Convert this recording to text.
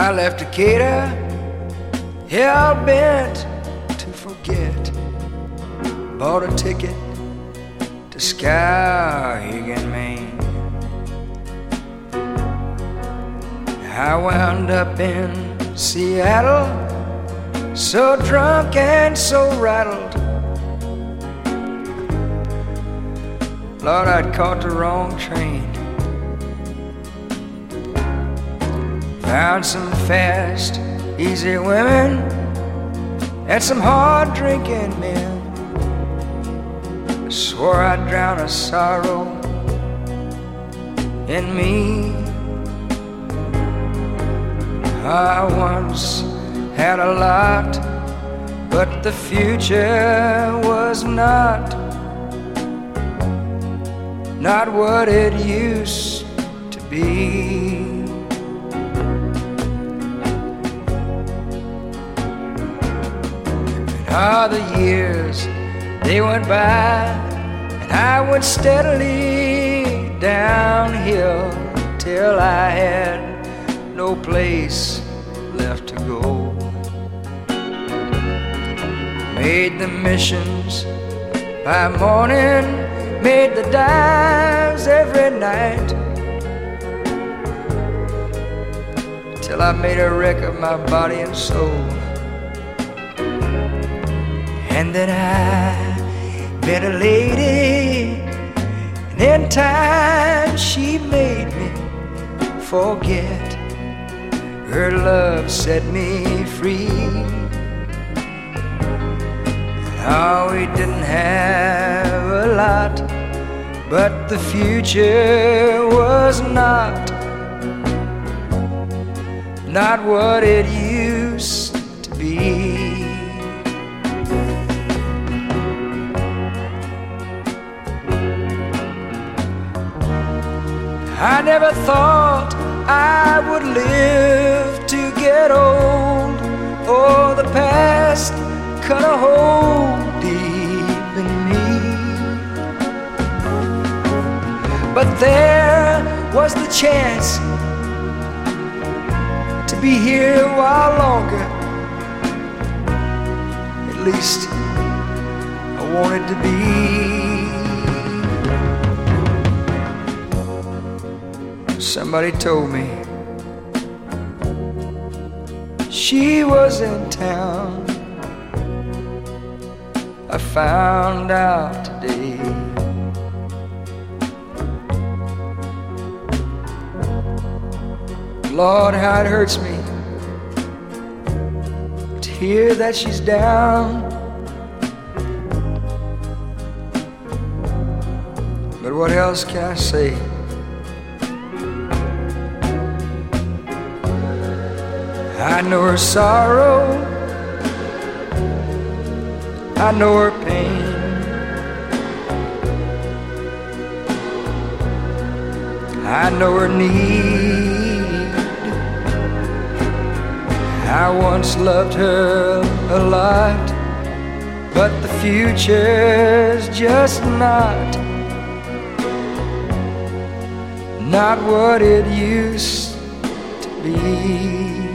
I left Decatur, hell bent to forget. Bought a ticket to Skowhegan, Maine. I wound up in Seattle, so drunk and so rattled. Lord, I'd caught the wrong train. Found some fast, easy women and some hard drinking men. I Swore I'd drown a sorrow in me. I once had a lot, but the future was not not what it used to be. All the years they went by, and I went steadily downhill till I had no place left to go. Made the missions by morning, made the dives every night. Till I made a wreck of my body and soul. And then I met a lady, and in time she made me forget. Her love set me free. Oh, we didn't have a lot, but the future was not, not what it used to be. I never thought I would live to get old. Oh, the past cut a hole deep in me. But there was the chance to be here a while longer. At least I wanted to be. Somebody told me she was in town. I found out today. Lord, how it hurts me to hear that she's down. But what else can I say? I know her sorrow, I know her pain. I know her need. I once loved her a lot, but the future's just not, not what it used to be.